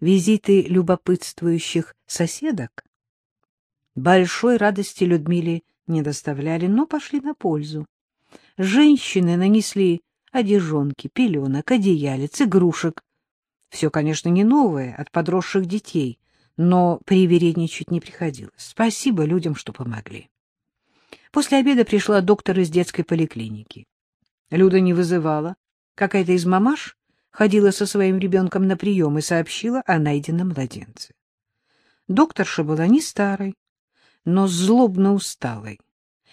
визиты любопытствующих соседок большой радости Людмиле не доставляли, но пошли на пользу. Женщины нанесли одежонки, пеленок, одеялец, игрушек. Все, конечно, не новое, от подросших детей, но привередничать не приходилось. Спасибо людям, что помогли. После обеда пришла доктор из детской поликлиники. Люда не вызывала. Какая-то из мамаш ходила со своим ребенком на прием и сообщила о найденном младенце. Докторша была не старой, но злобно усталой,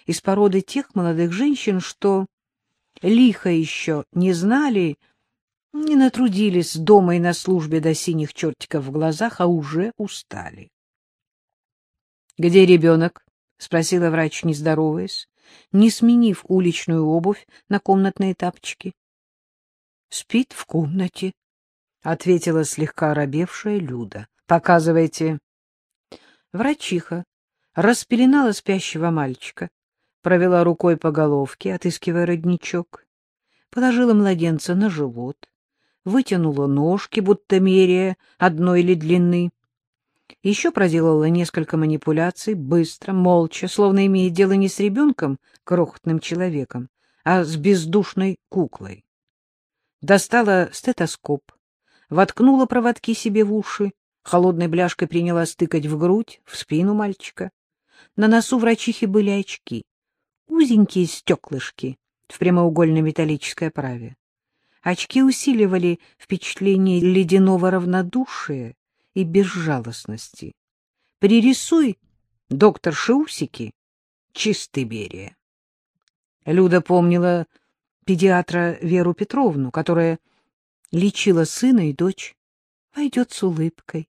из породы тех молодых женщин, что лихо еще не знали, не натрудились дома и на службе до синих чертиков в глазах, а уже устали. — Где ребенок? — спросила врач, не здороваясь, не сменив уличную обувь на комнатные тапочки. — Спит в комнате, — ответила слегка оробевшая Люда. — Показывайте. Врачиха распеленала спящего мальчика, провела рукой по головке, отыскивая родничок, положила младенца на живот, вытянула ножки, будто меряя одной или длины. Еще проделала несколько манипуляций, быстро, молча, словно имея дело не с ребенком, крохотным человеком, а с бездушной куклой. Достала стетоскоп, воткнула проводки себе в уши, холодной бляшкой приняла стыкать в грудь, в спину мальчика. На носу врачихи были очки, узенькие стеклышки в прямоугольной металлической оправе. Очки усиливали впечатление ледяного равнодушия и безжалостности. Пририсуй, доктор Шиусики, чистый Берия. Люда помнила педиатра Веру Петровну, которая лечила сына и дочь. Войдет с улыбкой,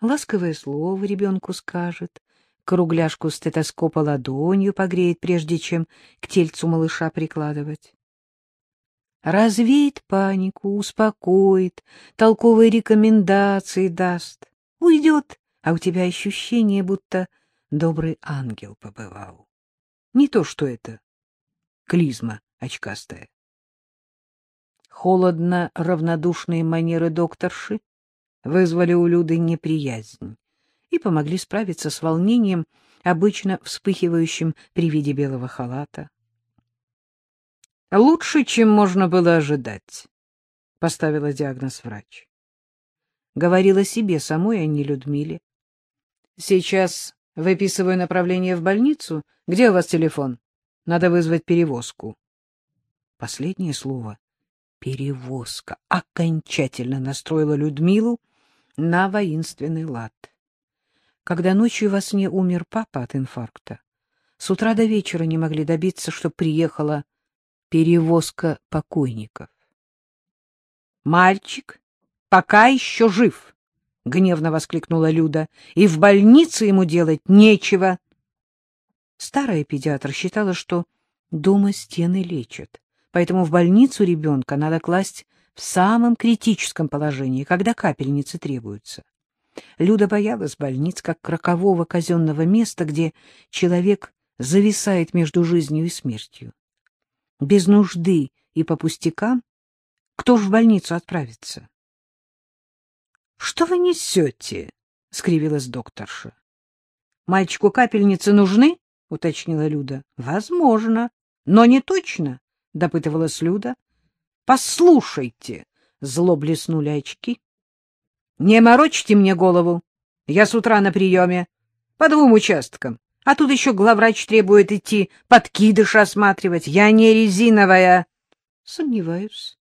ласковое слово ребенку скажет, кругляшку стетоскопа ладонью погреет, прежде чем к тельцу малыша прикладывать развеет панику, успокоит, толковые рекомендации даст. Уйдет, а у тебя ощущение, будто добрый ангел побывал. Не то что это клизма очкастая. Холодно равнодушные манеры докторши вызвали у Люды неприязнь и помогли справиться с волнением, обычно вспыхивающим при виде белого халата. Лучше, чем можно было ожидать, — поставила диагноз врач. Говорила себе самой, а не Людмиле. Сейчас выписываю направление в больницу. Где у вас телефон? Надо вызвать перевозку. Последнее слово «перевозка» окончательно настроила Людмилу на воинственный лад. Когда ночью во сне умер папа от инфаркта, с утра до вечера не могли добиться, чтобы приехала перевозка покойников. «Мальчик пока еще жив!» — гневно воскликнула Люда. «И в больнице ему делать нечего!» Старая педиатр считала, что дома стены лечат, поэтому в больницу ребенка надо класть в самом критическом положении, когда капельницы требуются. Люда боялась больниц как рокового казенного места, где человек зависает между жизнью и смертью без нужды и по пустякам, кто ж в больницу отправится? — Что вы несете? — скривилась докторша. — Мальчику капельницы нужны? — уточнила Люда. — Возможно, но не точно, — допытывалась Люда. — Послушайте, — зло блеснули очки. — Не морочьте мне голову. Я с утра на приеме. По двум участкам. А тут еще главврач требует идти подкидыш осматривать. Я не резиновая. Сомневаюсь.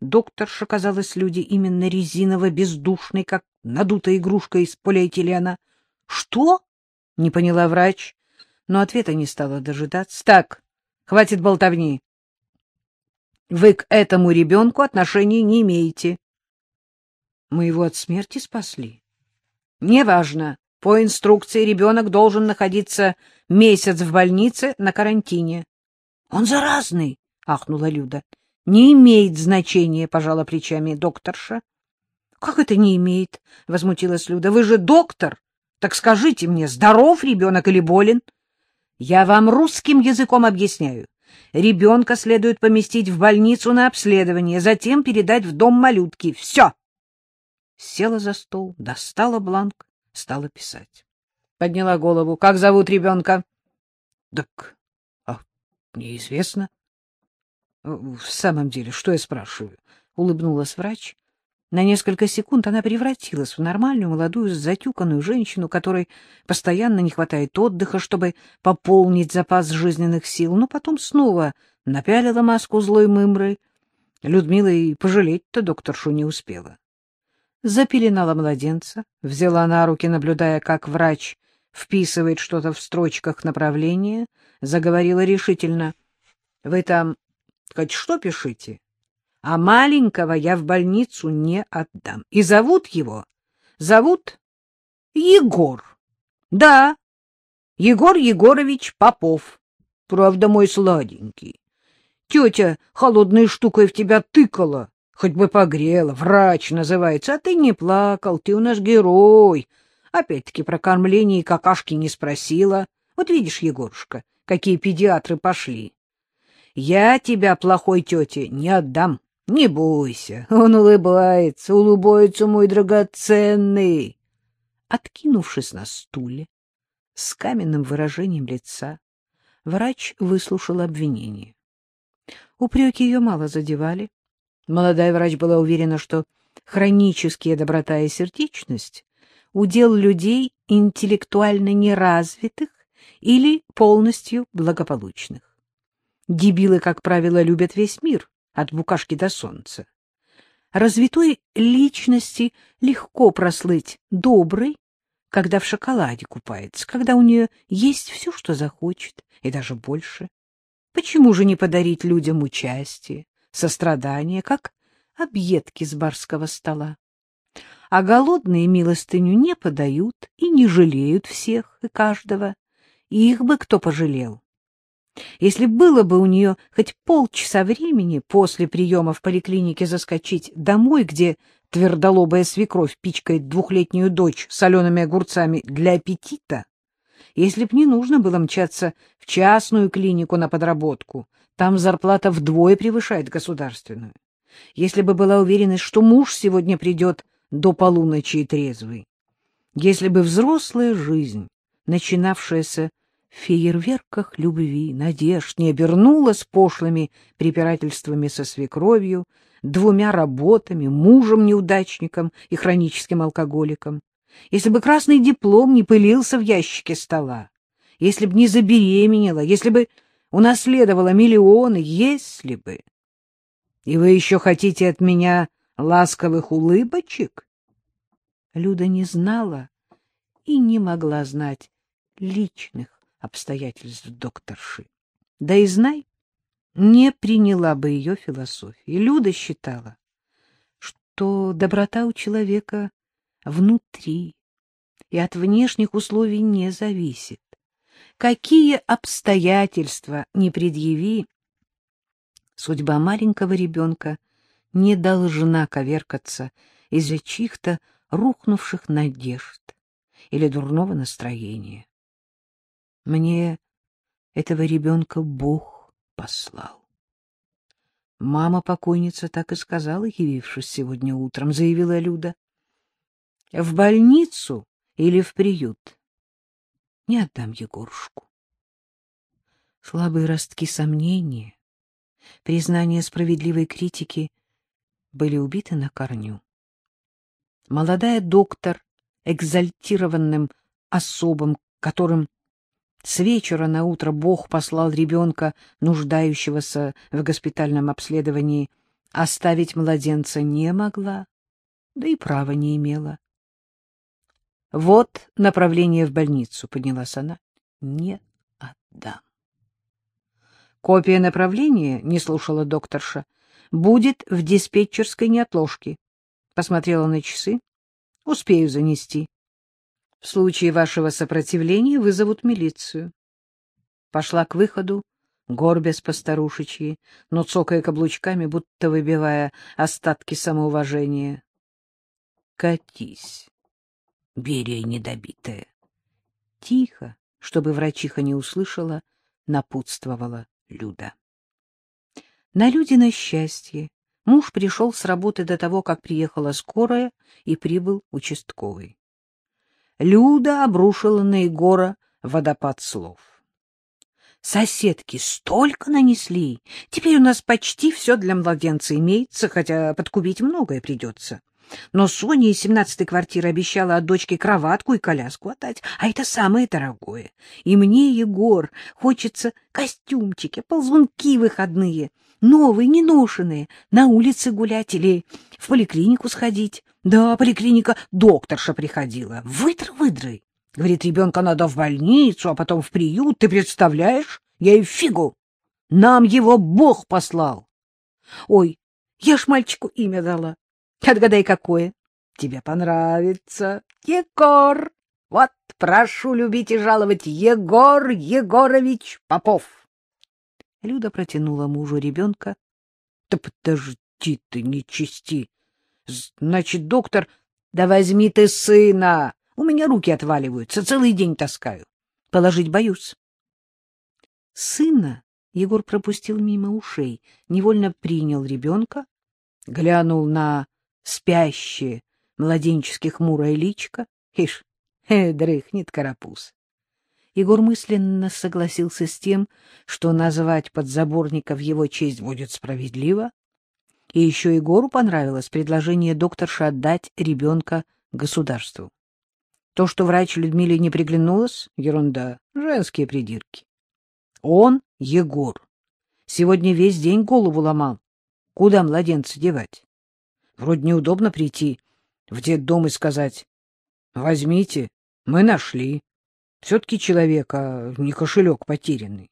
Докторша казалась люди именно резиново-бездушной, как надутая игрушка из полиэтилена. — Что? — не поняла врач, но ответа не стала дожидаться. — Так, хватит болтовни. Вы к этому ребенку отношения не имеете. — Мы его от смерти спасли. — Неважно. По инструкции ребенок должен находиться месяц в больнице на карантине. — Он заразный, — ахнула Люда. — Не имеет значения, — пожала плечами докторша. — Как это не имеет? — возмутилась Люда. — Вы же доктор. Так скажите мне, здоров ребенок или болен? Я вам русским языком объясняю. Ребенка следует поместить в больницу на обследование, затем передать в дом малютки. Все. села за стол, достала бланк, стала писать. Подняла голову. — Как зовут ребенка? — Так, а, неизвестно. — В самом деле, что я спрашиваю? — улыбнулась врач. На несколько секунд она превратилась в нормальную, молодую, затюканную женщину, которой постоянно не хватает отдыха, чтобы пополнить запас жизненных сил, но потом снова напялила маску злой мымры. Людмила и пожалеть-то докторшу не успела. Запеленала младенца, взяла на руки, наблюдая, как врач вписывает что-то в строчках направления, заговорила решительно. — Вы там хоть что пишите? А маленького я в больницу не отдам. И зовут его? Зовут Егор. Да, Егор Егорович Попов. Правда, мой сладенький. Тетя холодной штукой в тебя тыкала, хоть бы погрела, врач называется, а ты не плакал, ты у нас герой. Опять-таки про кормление и какашки не спросила. Вот видишь, Егорушка, какие педиатры пошли. Я тебя, плохой тете, не отдам. Не бойся, он улыбается, улыбается мой драгоценный. Откинувшись на стуле, с каменным выражением лица, врач выслушал обвинение. Упреки ее мало задевали. Молодая врач была уверена, что хронические доброта и сердечность — удел людей интеллектуально неразвитых или полностью благополучных. Дебилы, как правило, любят весь мир, от букашки до солнца. Развитой личности легко прослыть доброй, когда в шоколаде купается, когда у нее есть все, что захочет, и даже больше. Почему же не подарить людям участие, сострадание, как объедки с барского стола? А голодные милостыню не подают и не жалеют всех и каждого. Их бы кто пожалел. Если было бы у нее хоть полчаса времени после приема в поликлинике заскочить домой, где твердолобая свекровь пичкает двухлетнюю дочь солеными огурцами для аппетита, если б не нужно было мчаться в частную клинику на подработку, там зарплата вдвое превышает государственную. Если бы была уверенность, что муж сегодня придет до полуночи и трезвый. Если бы взрослая жизнь, начинавшаяся фейерверках любви, надежд не обернулась пошлыми препирательствами со свекровью, двумя работами, мужем-неудачником и хроническим алкоголиком, если бы красный диплом не пылился в ящике стола, если бы не забеременела, если бы унаследовала миллионы, если бы... И вы еще хотите от меня ласковых улыбочек? Люда не знала и не могла знать личных обстоятельств докторши. Да и знай, не приняла бы ее философии. Люда считала, что доброта у человека внутри и от внешних условий не зависит. Какие обстоятельства не предъяви, судьба маленького ребенка не должна коверкаться из-за чьих-то рухнувших надежд или дурного настроения. Мне этого ребенка Бог послал. Мама покойница так и сказала, явившись сегодня утром, заявила Люда. В больницу или в приют? Не отдам Егорушку. Слабые ростки сомнения, признание справедливой критики были убиты на корню. Молодая доктор, экзальтированным особом, которым с вечера на утро Бог послал ребенка, нуждающегося в госпитальном обследовании, оставить младенца не могла, да и права не имела. — Вот направление в больницу, — поднялась она. — Не отдам. — Копия направления, — не слушала докторша, — будет в диспетчерской неотложке. Посмотрела на часы. — Успею занести. В случае вашего сопротивления вызовут милицию. Пошла к выходу, горбясь по старушечьи, но цокая каблучками, будто выбивая остатки самоуважения. Катись, Берия недобитая. Тихо, чтобы врачиха не услышала, напутствовала Люда. На Людино счастье Муж пришел с работы до того, как приехала скорая и прибыл участковый. Люда обрушила на Егора водопад слов. Соседки столько нанесли. Теперь у нас почти все для младенца имеется, хотя подкупить многое придется. Но Соня из семнадцатой квартиры обещала от дочки кроватку и коляску отдать, а это самое дорогое. И мне, Егор, хочется костюмчики, ползунки выходные, новые, неношенные, на улице гулять или в поликлинику сходить. Да, поликлиника докторша приходила. Выдры-выдры. Говорит, ребенка надо в больницу, а потом в приют. Ты представляешь? Я и фигу. Нам его Бог послал. Ой, я ж мальчику имя дала. Отгадай, какое. Тебе понравится. Егор. Вот, прошу любить и жаловать, Егор Егорович Попов. Люда протянула мужу ребенка. — Да подожди ты, не чисти. Значит, доктор... Да возьми ты сына. У меня руки отваливаются, целый день таскаю. Положить боюсь. Сына Егор пропустил мимо ушей, невольно принял ребенка, глянул на спящее, младенчески хмурое личко. Ишь, э, дрыхнет карапуз. Егор мысленно согласился с тем, что назвать подзаборника в его честь будет справедливо. И еще Егору понравилось предложение докторши отдать ребенка государству. То, что врач Людмиле не приглянулось, — ерунда, женские придирки. Он, Егор, сегодня весь день голову ломал. Куда младенца девать? Вроде неудобно прийти в детдом и сказать, возьмите, мы нашли. Все-таки человек, а не кошелек потерянный.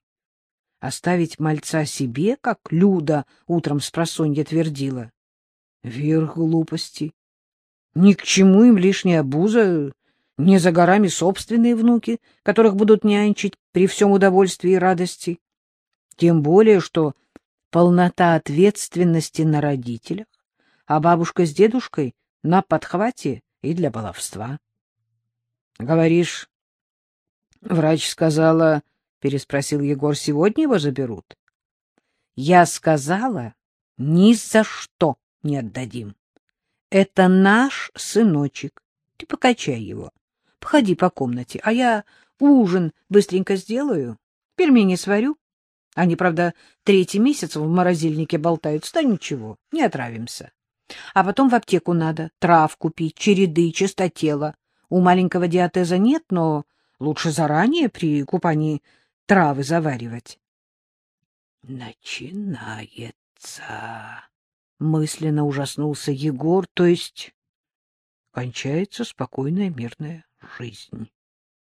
Оставить мальца себе, как Люда утром с просонья твердила, верх глупости. Ни к чему им лишняя буза, не за горами собственные внуки, которых будут нянчить при всем удовольствии и радости. Тем более, что полнота ответственности на родителях, а бабушка с дедушкой на подхвате и для баловства. — Говоришь, врач сказала, — переспросил Егор, — сегодня его заберут? — Я сказала, ни за что не отдадим. Это наш сыночек. Ты покачай его. Походи по комнате, а я ужин быстренько сделаю, пельмени сварю. Они, правда, третий месяц в морозильнике болтаются, да ничего, не отравимся. А потом в аптеку надо трав купить, череды, чистотела. У маленького диатеза нет, но лучше заранее при купании травы заваривать. Начинается. Мысленно ужаснулся Егор, то есть кончается спокойная мирная жизнь.